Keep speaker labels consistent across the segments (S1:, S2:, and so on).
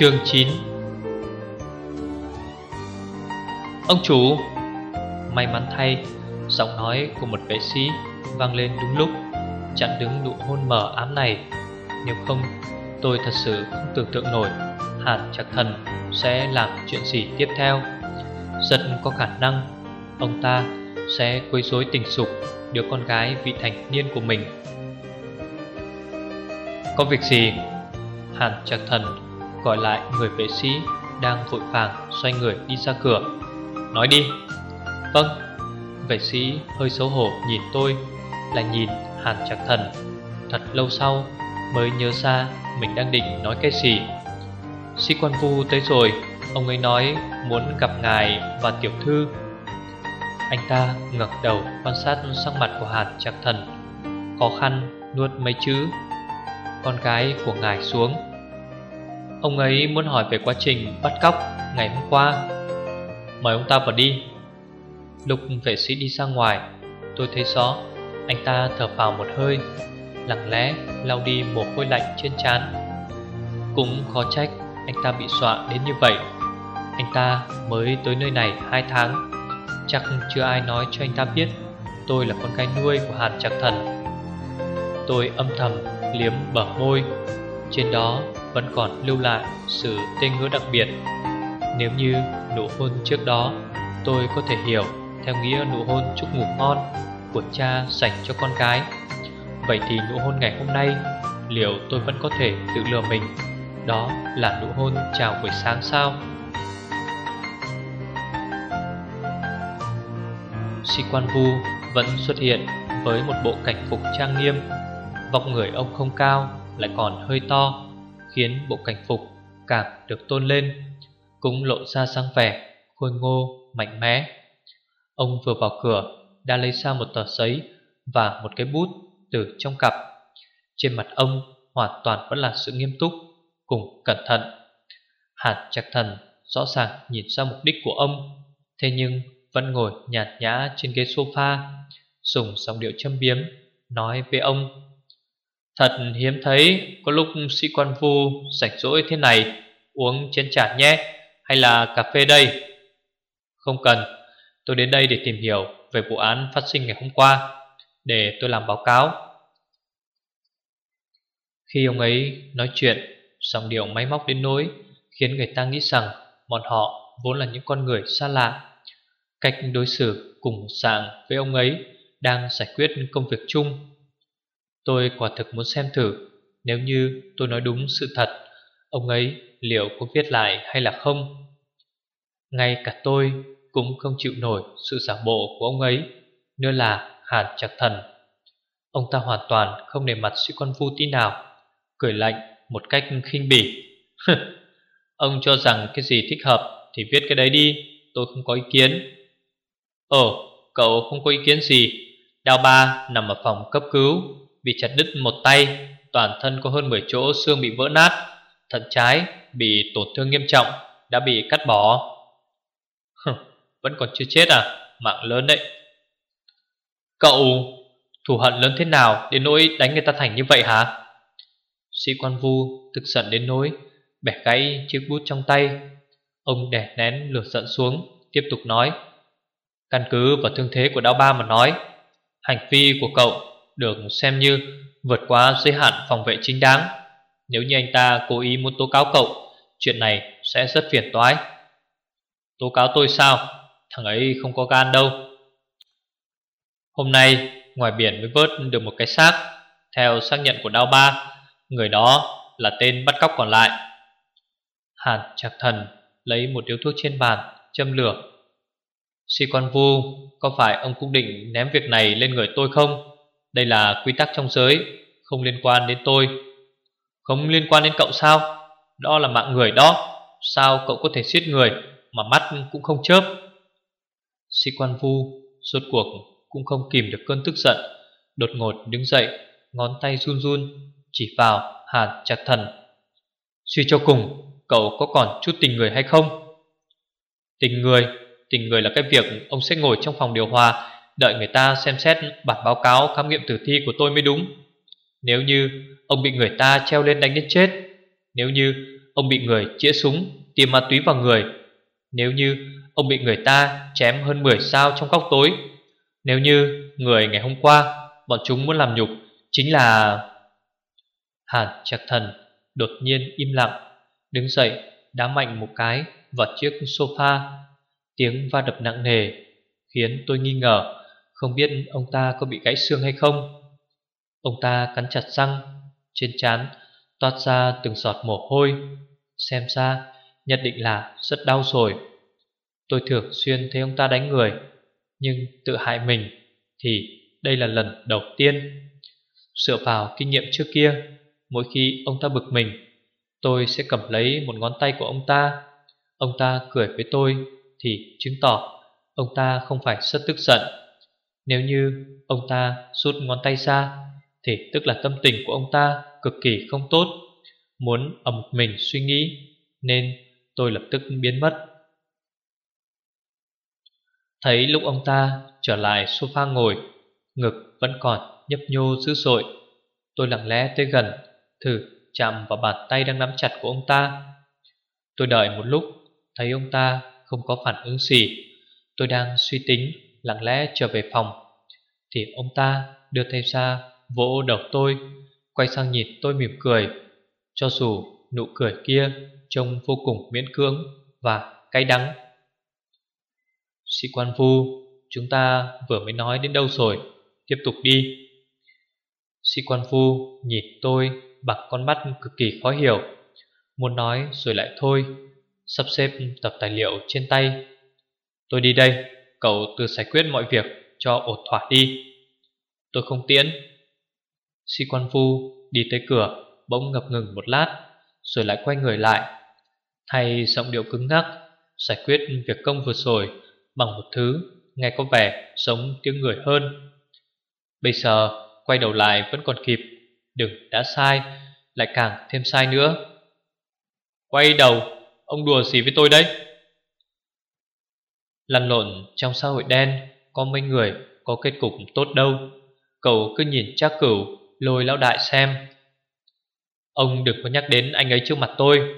S1: Chương 9 Ông chủ, May mắn thay, Giọng nói của một vệ sĩ vang lên đúng lúc, Chặn đứng nụ hôn mờ ám này. Nếu không, Tôi thật sự không tưởng tượng nổi Hàn chặt Thần sẽ làm chuyện gì tiếp theo. Rất có khả năng, Ông ta sẽ quấy rối tình dục Đứa con gái vị thành niên của mình. Có việc gì? Hàn Trạc Thần Gọi lại người vệ sĩ Đang vội vàng xoay người đi ra cửa. Nói đi. Vâng Vệ sĩ hơi xấu hổ nhìn tôi Là nhìn Hàn trạch Thần. Thật lâu sau mới nhớ ra Mình đang định nói cái gì. Sĩ quan vu tới rồi, Ông ấy nói muốn gặp ngài và tiểu thư. Anh ta ngẩng đầu quan sát sắc mặt của Hàn trạch Thần. Khó khăn nuốt mấy chữ. Con gái của ngài xuống. Ông ấy muốn hỏi về quá trình bắt cóc ngày hôm qua. Mời ông ta vào đi. Lúc vệ sĩ đi ra ngoài, Tôi thấy rõ Anh ta thở vào một hơi, Lặng lẽ lau đi mồ hôi lạnh trên trán. Cũng khó trách Anh ta bị dọa đến như vậy. Anh ta mới tới nơi này 2 tháng. Chắc chưa ai nói cho anh ta biết Tôi là con gái nuôi của Hàn Trạc Thần. Tôi âm thầm liếm bờ môi. Trên đó vẫn còn lưu lại sự tên ngữ đặc biệt. Nếu như nụ hôn trước đó, tôi có thể hiểu theo nghĩa nụ hôn chúc ngủ ngon của cha dành cho con gái. Vậy thì nụ hôn ngày hôm nay, liệu tôi vẫn có thể tự lừa mình? Đó là nụ hôn chào buổi sáng sao? Sĩ quan vu vẫn xuất hiện với một bộ cảnh phục trang nghiêm. Vọng người ông không cao, lại còn hơi to. Khiến bộ cảnh phục càng được tôn lên Cũng lộ ra sang vẻ Khôi ngô, mạnh mẽ. Ông vừa vào cửa Đã lấy ra một tờ giấy Và một cái bút từ trong cặp. Trên mặt ông hoàn toàn vẫn là sự nghiêm túc Cùng cẩn thận. Hạt Trạc Thần rõ ràng nhìn ra mục đích của ông Thế nhưng vẫn ngồi nhạt nhã trên ghế sofa Dùng giọng điệu châm biếm Nói với ông. Thật hiếm thấy có lúc sĩ quan vu rảnh rỗi thế này Uống chén trà nhé, Hay là cà phê đây? Không cần, Tôi đến đây để tìm hiểu về vụ án phát sinh ngày hôm qua, Để tôi làm báo cáo. Khi ông ấy nói chuyện, Giọng điệu máy móc đến nỗi Khiến người ta nghĩ rằng Bọn họ vốn là những con người xa lạ. Cách đối xử cùng dạng với ông ấy Đang giải quyết công việc chung Tôi quả thực muốn xem thử, Nếu như tôi nói đúng sự thật, Ông ấy liệu có viết lại hay là không? Ngay cả tôi cũng không chịu nổi sự giả bộ của ông ấy, Nữa là Hàn chặt Thần. Ông ta hoàn toàn không để mặt sĩ quan vu tí nào, Cười lạnh một cách khinh bỉ. Ông cho rằng cái gì thích hợp Thì viết cái đấy đi, Tôi không có ý kiến. Ồ, cậu không có ý kiến gì. Đào ba nằm ở phòng cấp cứu. Bị chặt đứt một tay, Toàn thân có hơn 10 chỗ xương bị vỡ nát, Thận trái bị tổn thương nghiêm trọng, Đã bị cắt bỏ. Vẫn còn chưa chết à? Mạng lớn đấy. Cậu, thù hận lớn thế nào Đến nỗi đánh người ta thành như vậy hả? Sĩ quan vu thực giận đến nỗi Bẻ gãy chiếc bút trong tay. Ông đè nén lửa giận xuống, Tiếp tục nói, Căn cứ vào thương thế của đao ba mà nói, Hành vi của cậu được xem như vượt quá giới hạn phòng vệ chính đáng. Nếu như anh ta cố ý muốn tố cáo cậu, chuyện này sẽ rất phiền toái. Tố cáo tôi sao? Thằng ấy không có gan đâu. Hôm nay, ngoài biển mới vớt được một cái xác. Theo xác nhận của Đao Ba, người đó là tên bắt cóc còn lại. Hàn Trạc Thần lấy một điếu thuốc trên bàn, châm lửa. Sĩ quan vu, có phải ông cũng định ném việc này lên người tôi không? Đây là quy tắc trong giới, Không liên quan đến tôi. Không liên quan đến cậu sao? Đó là mạng người đó. Sao cậu có thể giết người Mà mắt cũng không chớp? Sĩ quan vu Suốt cuộc cũng không kìm được cơn tức giận, Đột ngột đứng dậy, Ngón tay run run Chỉ vào Hàn chặt Thần. Suy cho cùng, Cậu có còn chút tình người hay không? Tình người Tình người là cái việc ông sẽ ngồi trong phòng điều hòa Đợi người ta xem xét bản báo cáo khám nghiệm tử thi của tôi mới đúng. Nếu như ông bị người ta treo lên đánh đến chết, Nếu như ông bị người chĩa súng, Tiêm ma túy vào người, Nếu như ông bị người ta chém hơn 10 sao trong góc tối, Nếu như người ngày hôm qua Bọn chúng muốn làm nhục Chính là Hàn Trạc Thần đột nhiên im lặng, Đứng dậy, đá mạnh một cái vào chiếc sofa, Tiếng va đập nặng nề Khiến tôi nghi ngờ. Không biết ông ta có bị gãy xương hay không? Ông ta cắn chặt răng, Trên trán toát ra từng giọt mồ hôi. Xem ra, nhất định là rất đau rồi. Tôi thường xuyên thấy ông ta đánh người, Nhưng tự hại mình Thì đây là lần đầu tiên. Dựa vào kinh nghiệm trước kia, Mỗi khi ông ta bực mình, Tôi sẽ cầm lấy một ngón tay của ông ta. Ông ta cười với tôi Thì chứng tỏ Ông ta không phải rất tức giận. Nếu như ông ta rút ngón tay ra, Thì tức là tâm tình của ông ta Cực kỳ không tốt. Muốn ở một mình suy nghĩ, Nên tôi lập tức biến mất. Thấy lúc ông ta trở lại sofa ngồi, Ngực vẫn còn nhấp nhô dữ dội, Tôi lặng lẽ tới gần, Thử chạm vào bàn tay đang nắm chặt của ông ta. Tôi đợi một lúc, Thấy ông ta không có phản ứng gì. Tôi đang suy tính Lặng lẽ trở về phòng. Thì ông ta đưa tay ra Vỗ đầu tôi, Quay sang nhìn tôi mỉm cười. Cho dù nụ cười kia Trông vô cùng miễn cưỡng Và cay đắng. Sĩ quan vu, Chúng ta vừa mới nói đến đâu rồi? Tiếp tục đi. Sĩ quan vu nhìn tôi Bằng con mắt cực kỳ khó hiểu. Muốn nói rồi lại thôi, Sắp xếp tập tài liệu trên tay. Tôi đi đây. Cậu tự giải quyết mọi việc cho ổn thỏa đi. Tôi không tiễn. Sĩ quan vu đi tới cửa, Bỗng ngập ngừng một lát, Rồi lại quay người lại. Thay giọng điệu cứng ngắc, Giải quyết việc công vừa rồi Bằng một thứ nghe có vẻ giống tiếng người hơn. Bây giờ quay đầu lại vẫn còn kịp, Đừng đã sai, Lại càng thêm sai nữa. Quay đầu, Ông đùa gì với tôi đấy? Lăn lộn trong xã hội đen, Có mấy người có kết cục tốt đâu. Cậu cứ nhìn chắc cửu, Lôi lão đại xem. Ông đừng có nhắc đến anh ấy trước mặt tôi.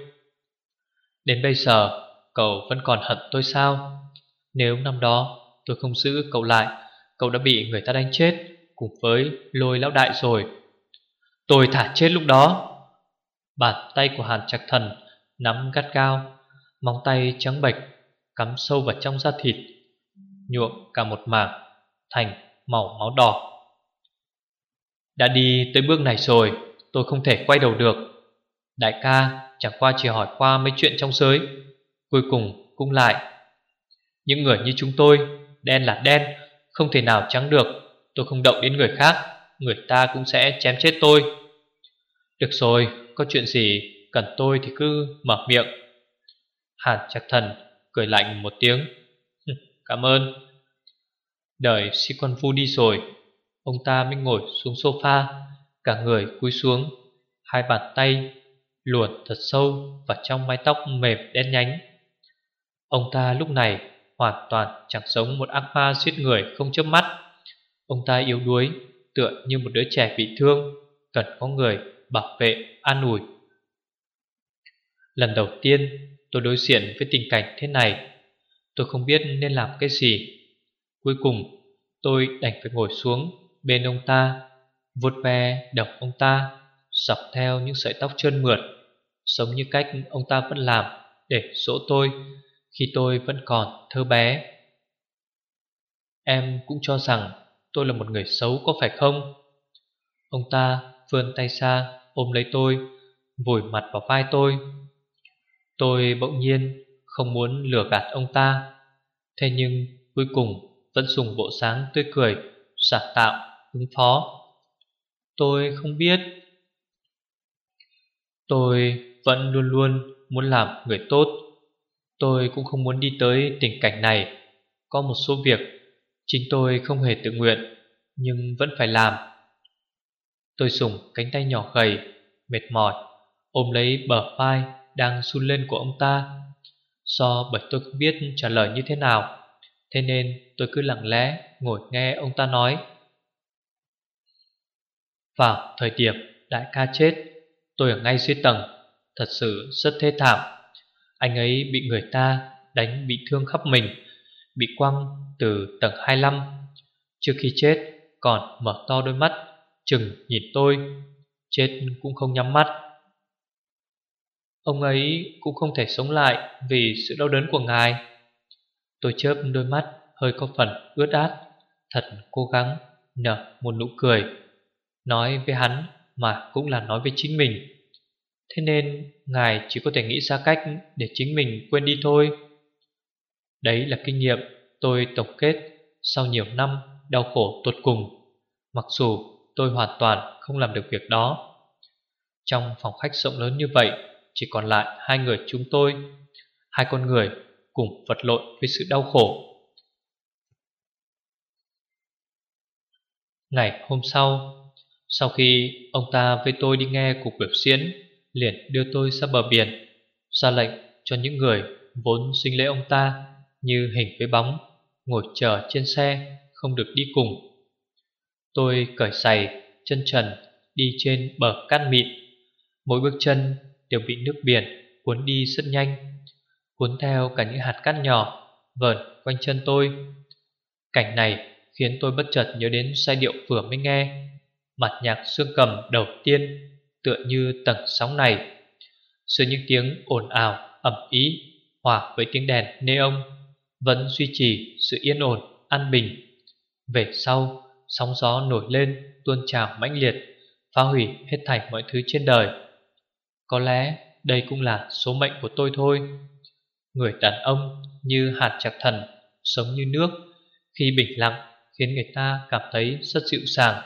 S1: Đến bây giờ, Cậu vẫn còn hận tôi sao? Nếu năm đó tôi không giữ cậu lại, Cậu đã bị người ta đánh chết Cùng với lôi lão đại rồi. Tôi thả chết lúc đó. Bàn tay của Hàn Trạch Thần Nắm gắt cao Móng tay trắng bệch Cắm sâu vào trong da thịt, Nhuộm cả một mảng Thành màu máu đỏ. Đã đi tới bước này rồi, Tôi không thể quay đầu được. Đại ca chẳng qua chỉ hỏi qua mấy chuyện trong giới, Cuối cùng cũng lại. Những người như chúng tôi, Đen là đen, Không thể nào trắng được. Tôi không động đến người khác, Người ta cũng sẽ chém chết tôi. Được rồi, Có chuyện gì cần tôi thì cứ mở miệng. Hàn chắc thần cười lạnh một tiếng. Cảm ơn. Đợi sĩ con phu đi rồi, Ông ta mới ngồi xuống sofa, Cả người cúi xuống, Hai bàn tay luồn thật sâu vào trong mái tóc mềm đen nhánh. Ông ta lúc này hoàn toàn chẳng giống một ác ma giết người không chớp mắt. Ông ta yếu đuối, Tựa như một đứa trẻ bị thương, Cần có người bảo vệ, an ủi. Lần đầu tiên tôi đối diện với tình cảnh thế này. Tôi không biết nên làm cái gì. Cuối cùng, tôi đành phải ngồi xuống bên ông ta, vuốt ve đầu ông ta, Dọc theo những sợi tóc trơn mượt, Giống như cách ông ta vẫn làm Để dỗ tôi Khi tôi vẫn còn thơ bé. Em cũng cho rằng tôi là một người xấu có phải không? Ông ta vươn tay xa ôm lấy tôi, Vùi mặt vào vai tôi. Tôi bỗng nhiên không muốn lừa gạt ông ta. Thế nhưng cuối cùng vẫn dùng bộ sáng tươi cười Giả tạo, ứng phó. Tôi không biết. Tôi vẫn luôn luôn muốn làm người tốt. Tôi cũng không muốn đi tới tình cảnh này. Có một số việc Chính tôi không hề tự nguyện Nhưng vẫn phải làm. Tôi dùng cánh tay nhỏ gầy Mệt mỏi Ôm lấy bờ vai đang sun lên của ông ta. Do bởi tôi không biết trả lời như thế nào, Thế nên tôi cứ lặng lẽ ngồi nghe ông ta nói. Vào thời điểm đại ca chết, Tôi ở ngay dưới tầng, Thật sự rất thê thảm. Anh ấy bị người ta đánh bị thương khắp mình, Bị quăng từ tầng 25 Trước khi chết còn mở to đôi mắt, Chừng nhìn tôi, Chết cũng không nhắm mắt. Ông ấy cũng không thể sống lại Vì sự đau đớn của ngài. Tôi chớp đôi mắt, Hơi có phần ướt át, Thật cố gắng nở một nụ cười, Nói với hắn Mà cũng là nói với chính mình. Thế nên ngài chỉ có thể nghĩ ra cách Để chính mình quên đi thôi. Đấy là kinh nghiệm tôi tổng kết Sau nhiều năm đau khổ tột cùng, Mặc dù tôi hoàn toàn không làm được việc đó. Trong phòng khách rộng lớn như vậy chỉ còn lại hai người chúng tôi, Hai con người cùng vật lộn với sự đau khổ. Ngày hôm sau Sau khi ông ta với tôi đi nghe cuộc biểu diễn, Liền đưa tôi ra bờ biển, Ra lệnh cho những người vốn sinh lễ ông ta Như hình với bóng, Ngồi chờ trên xe, Không được đi cùng. Tôi cởi giày, chân trần, Đi trên bờ cát mịn. Mỗi bước chân đều bị nước biển Cuốn đi rất nhanh Cuốn theo cả những hạt cát nhỏ Vờn quanh chân tôi Cảnh này khiến tôi bất chợt nhớ đến giai điệu vừa mới nghe. Mặt nhạc xương cầm đầu tiên tựa như tầng sóng này. Giữa những tiếng ồn ào, ẩm ý, hòa với tiếng đèn neon vẫn duy trì sự yên ổn, an bình. Về sau, sóng gió nổi lên, tuôn trào mãnh liệt, phá hủy hết thảy mọi thứ trên đời. Có lẽ đây cũng là số mệnh của tôi thôi. Người đàn ông như hạt chạc thần, sống như nước, khi bình lặng khiến người ta cảm thấy rất dịu dàng.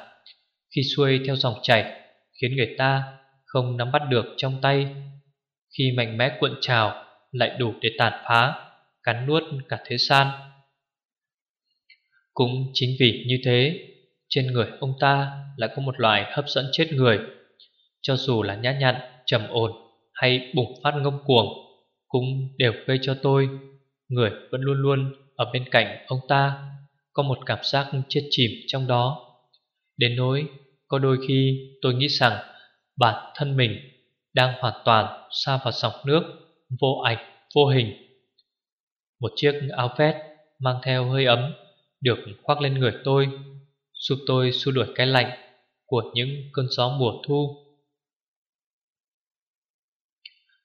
S1: Khi xuôi theo dòng chảy, khiến người ta không nắm bắt được trong tay. Khi mạnh mẽ cuộn trào, lại đủ để tàn phá, cắn nuốt cả thế gian. Cũng chính vì như thế, trên người ông ta lại có một loại hấp dẫn chết người. Cho dù là nhã nhặn, trầm ổn hay bùng phát ngông cuồng, cũng đều gây cho tôi, người vẫn luôn luôn ở bên cạnh ông ta có một cảm giác chết chìm trong đó. Đến nỗi Có đôi khi tôi nghĩ rằng Bản thân mình Đang hoàn toàn xa vào dòng nước Vô ảnh, vô hình. Một chiếc áo vest Mang theo hơi ấm Được khoác lên người tôi Giúp tôi xua đuổi cái lạnh Của những cơn gió mùa thu.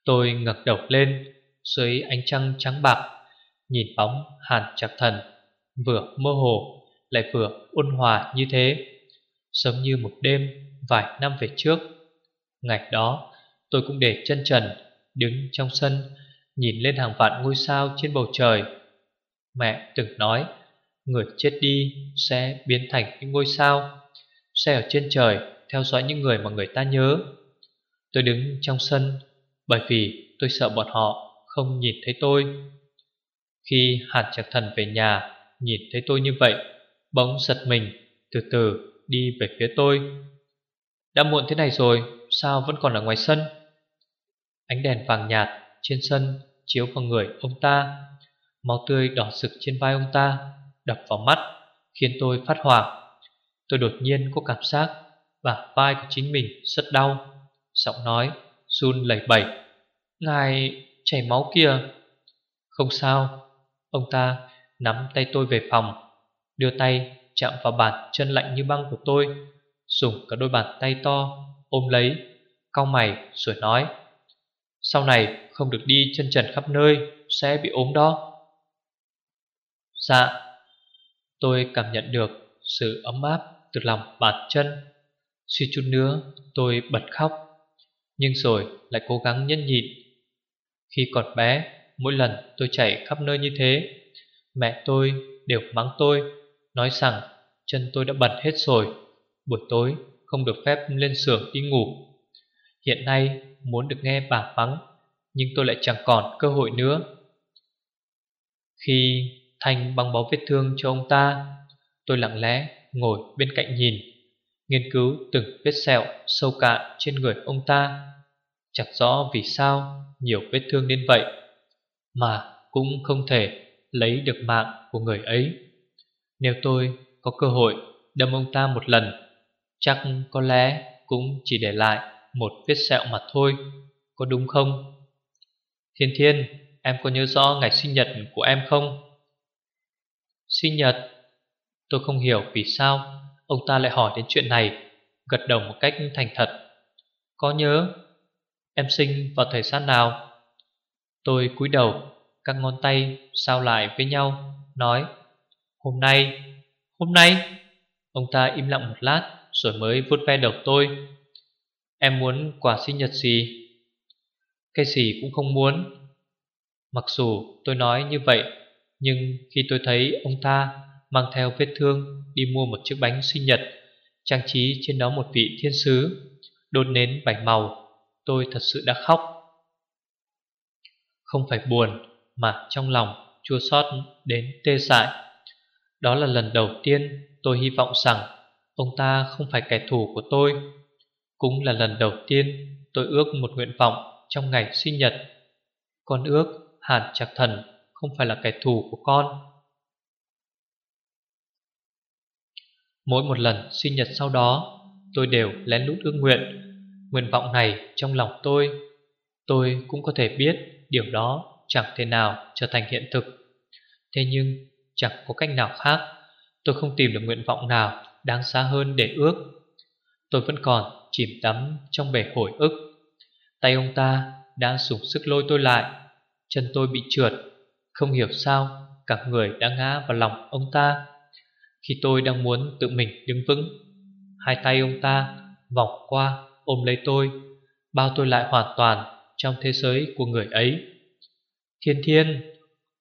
S1: Tôi ngẩng đầu lên, Dưới ánh trăng trắng bạc, Nhìn bóng hàn chặt thần, Vừa mơ hồ, Lại vừa ôn hòa như thế. Giống như một đêm Vài năm về trước. Ngày đó, tôi cũng để chân trần, Đứng trong sân, Nhìn lên hàng vạn ngôi sao trên bầu trời. Mẹ từng nói, Người chết đi sẽ biến thành những ngôi sao, Sẽ ở trên trời Theo dõi những người mà người ta nhớ. Tôi đứng trong sân bởi vì tôi sợ bọn họ Không nhìn thấy tôi. Khi Hàn Trạc Thần về nhà, Nhìn thấy tôi như vậy, Bỗng giật mình, Từ từ đi về phía tôi. Đã muộn thế này rồi, Sao vẫn còn ở ngoài sân? Ánh đèn vàng nhạt trên sân Chiếu vào người ông ta. Máu tươi đỏ rực trên vai ông ta, Đập vào mắt, Khiến tôi phát hoảng Tôi đột nhiên có cảm giác Và vai của chính mình rất đau, Giọng nói run lẩy bẩy. Ngài chảy máu kìa Không sao, Ông ta Nắm tay tôi về phòng, Đưa tay chạm vào bàn chân lạnh như băng của tôi, Dùng cả đôi bàn tay to Ôm lấy, Cau mày rồi nói, Sau này không được đi chân trần khắp nơi Sẽ bị ốm đó. Dạ Tôi cảm nhận được sự ấm áp từ lòng bàn chân. Suy chút nữa, tôi bật khóc, Nhưng rồi lại cố gắng nhẫn nhịn khi còn bé, Mỗi lần tôi chạy khắp nơi như thế, Mẹ tôi đều mắng tôi, Nói rằng chân tôi đã bẩn hết rồi, Buổi tối không được phép lên giường đi ngủ. Hiện nay muốn được nghe bà mắng, Nhưng tôi lại chẳng còn cơ hội nữa. Khi Thành băng bó vết thương cho ông ta, Tôi lặng lẽ ngồi bên cạnh nhìn, Nghiên cứu từng vết sẹo sâu cạn trên người ông ta. Chẳng rõ vì sao nhiều vết thương đến vậy Mà cũng không thể lấy được mạng của người ấy Nếu tôi có cơ hội đâm ông ta một lần Chắc có lẽ cũng chỉ để lại một vết sẹo mà thôi Có đúng không? Thiên Thiên, em có nhớ rõ ngày sinh nhật của em không? Sinh nhật? Tôi không hiểu vì sao ông ta lại hỏi đến chuyện này Gật đầu một cách thành thật Có nhớ Em sinh vào thời gian nào? Tôi cúi đầu, Các ngón tay sao lại với nhau, Nói, Hôm nay Hôm nay? Ông ta im lặng một lát Rồi mới vuốt ve đầu tôi. Em muốn quà sinh nhật gì? Cái gì cũng không muốn. Mặc dù tôi nói như vậy, Nhưng khi tôi thấy ông ta Mang theo vết thương Đi mua một chiếc bánh sinh nhật, Trang trí trên đó một vị thiên sứ, Đốt nến bảy màu Tôi thật sự đã khóc. Không phải buồn, Mà trong lòng chua xót đến tê dại. Đó là lần đầu tiên tôi hy vọng rằng Ông ta không phải kẻ thù của tôi. Cũng là lần đầu tiên tôi ước một nguyện vọng trong ngày sinh nhật. Con ước Hàn Trạc Thần không phải là kẻ thù của con. Mỗi một lần sinh nhật sau đó, Tôi đều lén lút ước nguyện Nguyện vọng này trong lòng tôi. Tôi cũng có thể biết Điều đó chẳng thể nào trở thành hiện thực. Thế nhưng, chẳng có cách nào khác. Tôi không tìm được nguyện vọng nào Đáng xa hơn để ước. Tôi vẫn còn chìm đắm trong bể hồi ức. Tay ông ta đã dùng sức lôi tôi lại. Chân tôi bị trượt. Không hiểu sao, Cả người đã ngã vào lòng ông ta. Khi tôi đang muốn tự mình đứng vững, Hai tay ông ta vòng qua ôm lấy tôi, Bao tôi lại hoàn toàn trong thế giới của người ấy. Thiên thiên,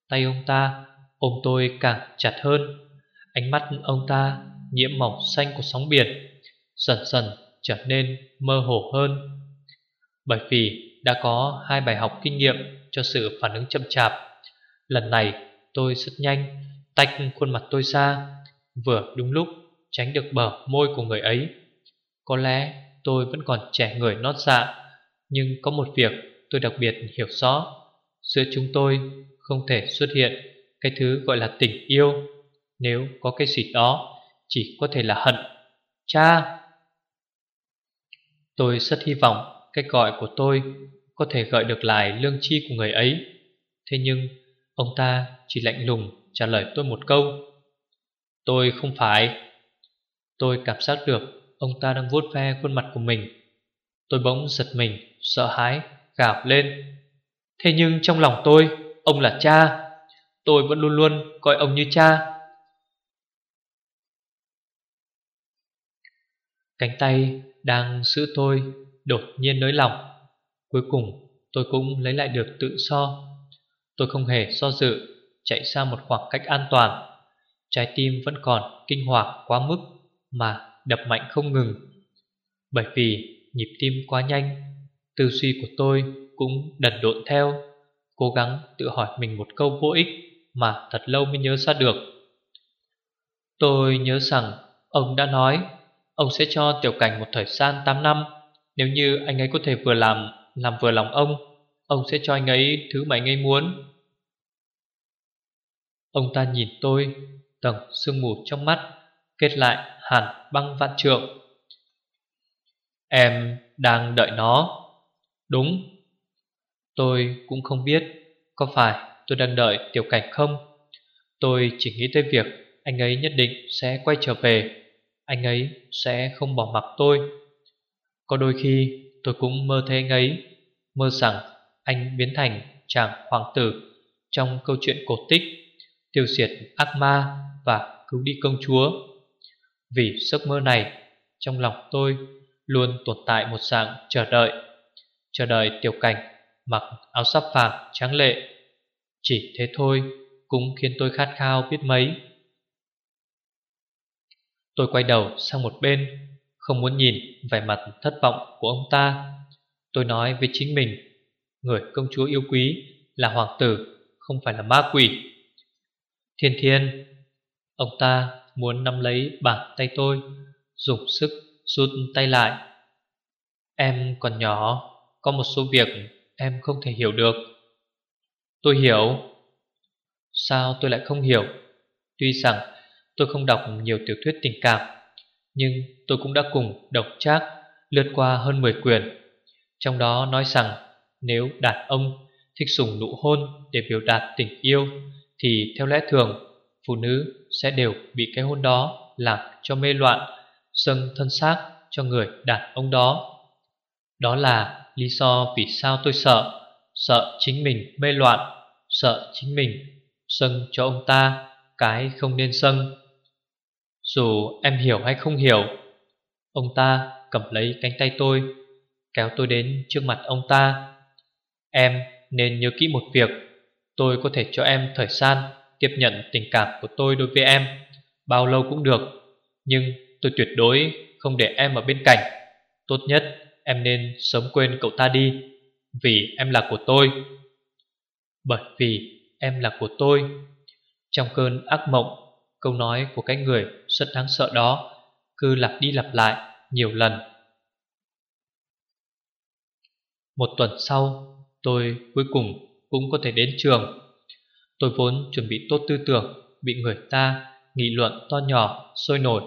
S1: Tay ông ta ôm tôi càng chặt hơn. Ánh mắt ông ta nhiễm màu xanh của sóng biển Dần dần trở nên mơ hồ hơn. Bởi vì đã có hai bài học kinh nghiệm cho sự phản ứng chậm chạp, Lần này tôi rất nhanh tách khuôn mặt tôi ra, Vừa đúng lúc tránh được bờ môi của người ấy. Có lẽ tôi vẫn còn trẻ người nót dạ Nhưng có một việc tôi đặc biệt hiểu rõ. Giữa chúng tôi không thể xuất hiện cái thứ gọi là tình yêu, Nếu có cái gì đó chỉ có thể là hận. Cha! Tôi rất hy vọng cái gọi của tôi có thể gợi được lại lương chi của người ấy. Thế nhưng, ông ta chỉ lạnh lùng trả lời tôi một câu. Tôi không phải. Tôi cảm giác được Ông ta đang vuốt ve khuôn mặt của mình. Tôi bỗng giật mình, Sợ hãi, gào lên. Thế nhưng trong lòng tôi, Ông là cha. Tôi vẫn luôn luôn coi ông như cha. Cánh tay đang giữ tôi Đột nhiên nới lỏng. Cuối cùng, tôi cũng lấy lại được tự do. Tôi không hề do dự, Chạy ra một khoảng cách an toàn. Trái tim vẫn còn kinh hoàng quá mức Mà đập mạnh không ngừng. Bởi vì nhịp tim quá nhanh, Tư duy của tôi cũng đần độn theo, Cố gắng tự hỏi mình một câu vô ích Mà thật lâu mới nhớ ra được. Tôi nhớ rằng Ông đã nói, Ông sẽ cho Tiểu Cảnh một thời gian 8 năm. Nếu như anh ấy có thể vừa làm Làm vừa lòng ông Ông sẽ cho anh ấy thứ mà anh ấy muốn. Ông ta nhìn tôi, Tầng sương mù trong mắt. Kết lại hẳn băng vạn trượng Em đang đợi nó. Đúng. Tôi cũng không biết Có phải tôi đang đợi tiểu cảnh không. Tôi chỉ nghĩ tới việc Anh ấy nhất định sẽ quay trở về. Anh ấy sẽ không bỏ mặc tôi. Có đôi khi tôi cũng mơ thấy anh ấy, Mơ rằng anh biến thành chàng hoàng tử Trong câu chuyện cổ tích, Tiêu diệt ác ma và cứu đi công chúa vì giấc mơ này. Trong lòng tôi luôn tồn tại một dạng chờ đợi. Chờ đợi tiểu cảnh Mặc áo sắp vàng trắng lệ. Chỉ thế thôi Cũng khiến tôi khát khao biết mấy. Tôi quay đầu sang một bên, Không muốn nhìn vẻ mặt thất vọng của ông ta. Tôi nói với chính mình, Người công chúa yêu quý là hoàng tử, Không phải là ma quỷ. Thiên thiên, Ông ta muốn nắm lấy bàn tay tôi, Dùng sức rút tay lại. Em còn nhỏ, Có một số việc em không thể hiểu được. Tôi hiểu. Sao tôi lại không hiểu? Tuy rằng tôi không đọc nhiều tiểu thuyết tình cảm, Nhưng tôi cũng đã cùng đọc trác Lướt qua hơn 10 quyển. Trong đó nói rằng Nếu đàn ông thích dùng nụ hôn Để biểu đạt tình yêu, Thì theo lẽ thường Phụ nữ sẽ đều bị cái hôn đó Làm cho mê loạn Dâng thân xác cho người đàn ông đó Đó là lý do vì sao tôi sợ Sợ chính mình mê loạn, Sợ chính mình dâng cho ông ta Cái không nên dâng. Dù em hiểu hay không hiểu, Ông ta cầm lấy cánh tay tôi, Kéo tôi đến trước mặt ông ta Em nên nhớ kỹ một việc, Tôi có thể cho em thời gian Tiếp nhận tình cảm của tôi đối với em, Bao lâu cũng được, Nhưng tôi tuyệt đối không để em ở bên cạnh. Tốt nhất em nên sớm quên cậu ta đi, Vì em là của tôi. Bởi vì em là của tôi, Trong cơn ác mộng, Câu nói của cái người rất đáng sợ đó Cứ lặp đi lặp lại nhiều lần. Một tuần sau, Tôi cuối cùng cũng có thể đến trường. Tôi vốn chuẩn bị tốt tư tưởng, Bị người ta nghị luận to nhỏ, sôi nổi.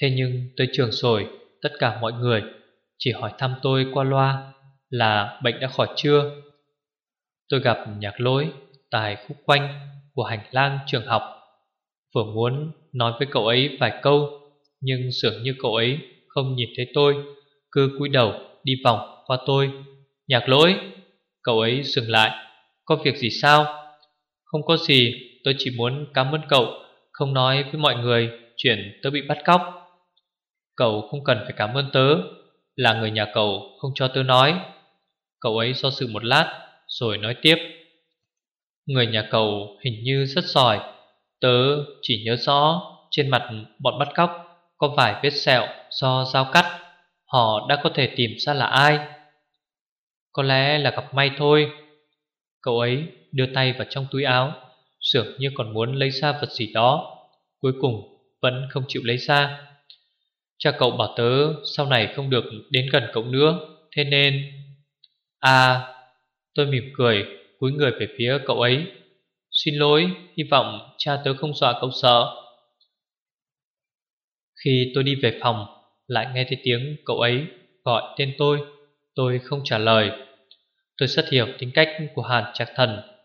S1: Thế nhưng tới trường rồi Tất cả mọi người chỉ hỏi thăm tôi qua loa Là bệnh đã khỏi chưa? Tôi gặp nhạc lối, Tài khúc quanh của hành lang trường học. Vừa muốn nói với cậu ấy vài câu, Nhưng dường như cậu ấy không nhìn thấy tôi, Cứ cúi đầu đi vòng qua tôi. Nhạc lỗi Cậu ấy dừng lại, Có việc gì sao? Không có gì, tôi chỉ muốn cảm ơn cậu, Không nói với mọi người Chuyện tớ bị bắt cóc. Cậu không cần phải cảm ơn tớ, Là người nhà cậu không cho tớ nói. Cậu ấy do sự một lát, Rồi nói tiếp. Người nhà cậu hình như rất giỏi, Tớ chỉ nhớ rõ Trên mặt bọn bắt cóc Có vài vết sẹo do dao cắt, Họ đã có thể tìm ra là ai. Có lẽ là gặp may thôi. Cậu ấy đưa tay vào trong túi áo Dường như còn muốn lấy ra vật gì đó, Cuối cùng vẫn không chịu lấy ra. Cha cậu bảo tớ sau này không được đến gần cậu nữa, Thế nên À Tôi mỉm cười, cúi người về phía cậu ấy. Xin lỗi, Hy vọng cha tớ không dọa cậu sợ. Khi tôi đi về phòng, Lại nghe thấy tiếng cậu ấy gọi tên tôi Tôi không trả lời. Tôi rất hiểu tính cách của Hàn Trạc Thần.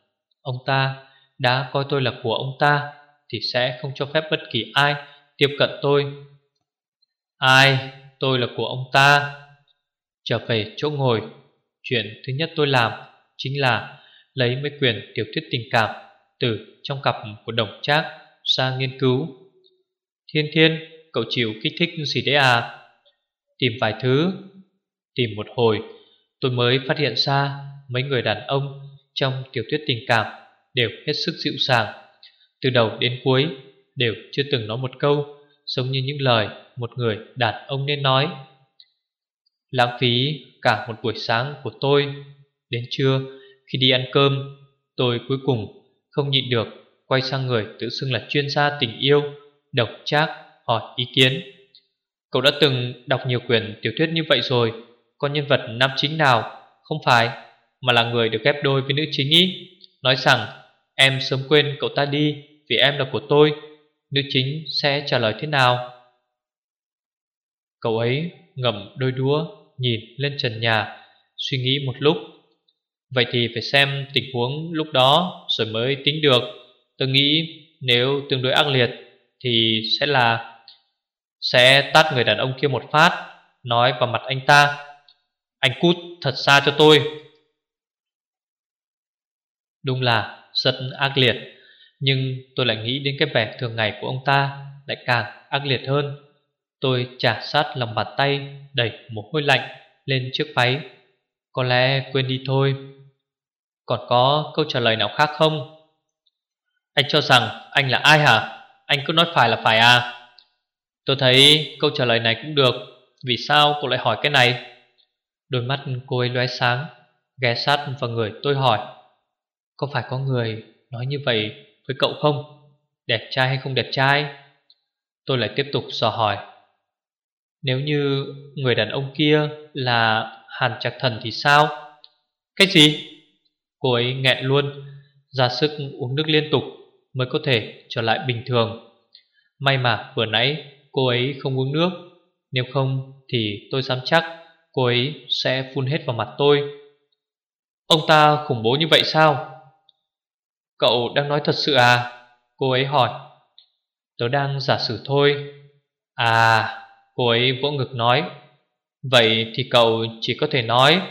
S1: Ông ta đã coi tôi là của ông ta Thì sẽ không cho phép bất kỳ ai tiếp cận tôi. Ai, tôi là của ông ta. Trở về chỗ ngồi, Chuyện thứ nhất tôi làm Chính là lấy mấy quyền tiểu thuyết tình cảm Từ trong cặp của đồng trác ra nghiên cứu. Thiên thiên, Cậu chịu kích thích gì đấy à? Tìm vài thứ. Tìm một hồi, Tôi mới phát hiện ra Mấy người đàn ông trong tiểu thuyết tình cảm Đều hết sức dịu dàng Từ đầu đến cuối Đều chưa từng nói một câu Giống như những lời một người đàn ông nên nói. Lãng phí cả một buổi sáng của tôi Đến trưa khi đi ăn cơm, Tôi cuối cùng không nhịn được Quay sang người tự xưng là chuyên gia tình yêu, Độc trác, hỏi ý kiến. Cậu đã từng đọc nhiều quyển tiểu thuyết như vậy rồi, Có nhân vật nam chính nào? Không phải. Mà là người được ghép đôi với nữ chính ý. Nói rằng, em sớm quên cậu ta đi, Vì em là của tôi. Nữ chính sẽ trả lời thế nào? Cậu ấy ngầm đôi đúa Nhìn lên trần nhà, Suy nghĩ một lúc. Vậy thì phải xem tình huống lúc đó Rồi mới tính được. Tôi nghĩ nếu tương đối ác liệt Thì sẽ là, Sẽ tát người đàn ông kia một phát, Nói vào mặt anh ta. Anh cút thật xa cho tôi. Đúng là rất ác liệt. Nhưng tôi lại nghĩ đến cái vẻ thường ngày của ông ta Lại càng ác liệt hơn. Tôi trả sát lòng bàn tay Đẩy mồ hôi lạnh lên chiếc váy. Có lẽ quên đi thôi. Còn có câu trả lời nào khác không? Anh cho rằng anh là ai hả? Anh cứ nói phải là phải à? Tôi thấy câu trả lời này cũng được. Vì sao cô lại hỏi cái này? Đôi mắt cô ấy lóe sáng, Ghé sát vào người tôi hỏi. Có phải có người nói như vậy với cậu không? Đẹp trai hay không đẹp trai? Tôi lại tiếp tục dò hỏi. Nếu như người đàn ông kia là Hàn Trạc Thần thì sao? Cái gì? Cô ấy nghẹn luôn, Ra sức uống nước liên tục Mới có thể trở lại bình thường. May mà vừa nãy cô ấy không uống nước, Nếu không thì tôi dám chắc Cô ấy sẽ phun hết vào mặt tôi. Ông ta khủng bố như vậy sao? Cậu đang nói thật sự à? Cô ấy hỏi. Tớ đang giả sử thôi. À Cô ấy vỗ ngực nói. Vậy thì cậu chỉ có thể nói.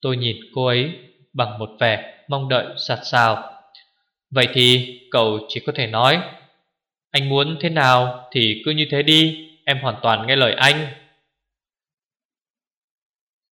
S1: Tôi nhìn cô ấy Bằng một vẻ mong đợi sạt sào Vậy thì cậu chỉ có thể nói. Anh muốn thế nào thì cứ như thế đi, Em hoàn toàn nghe lời anh.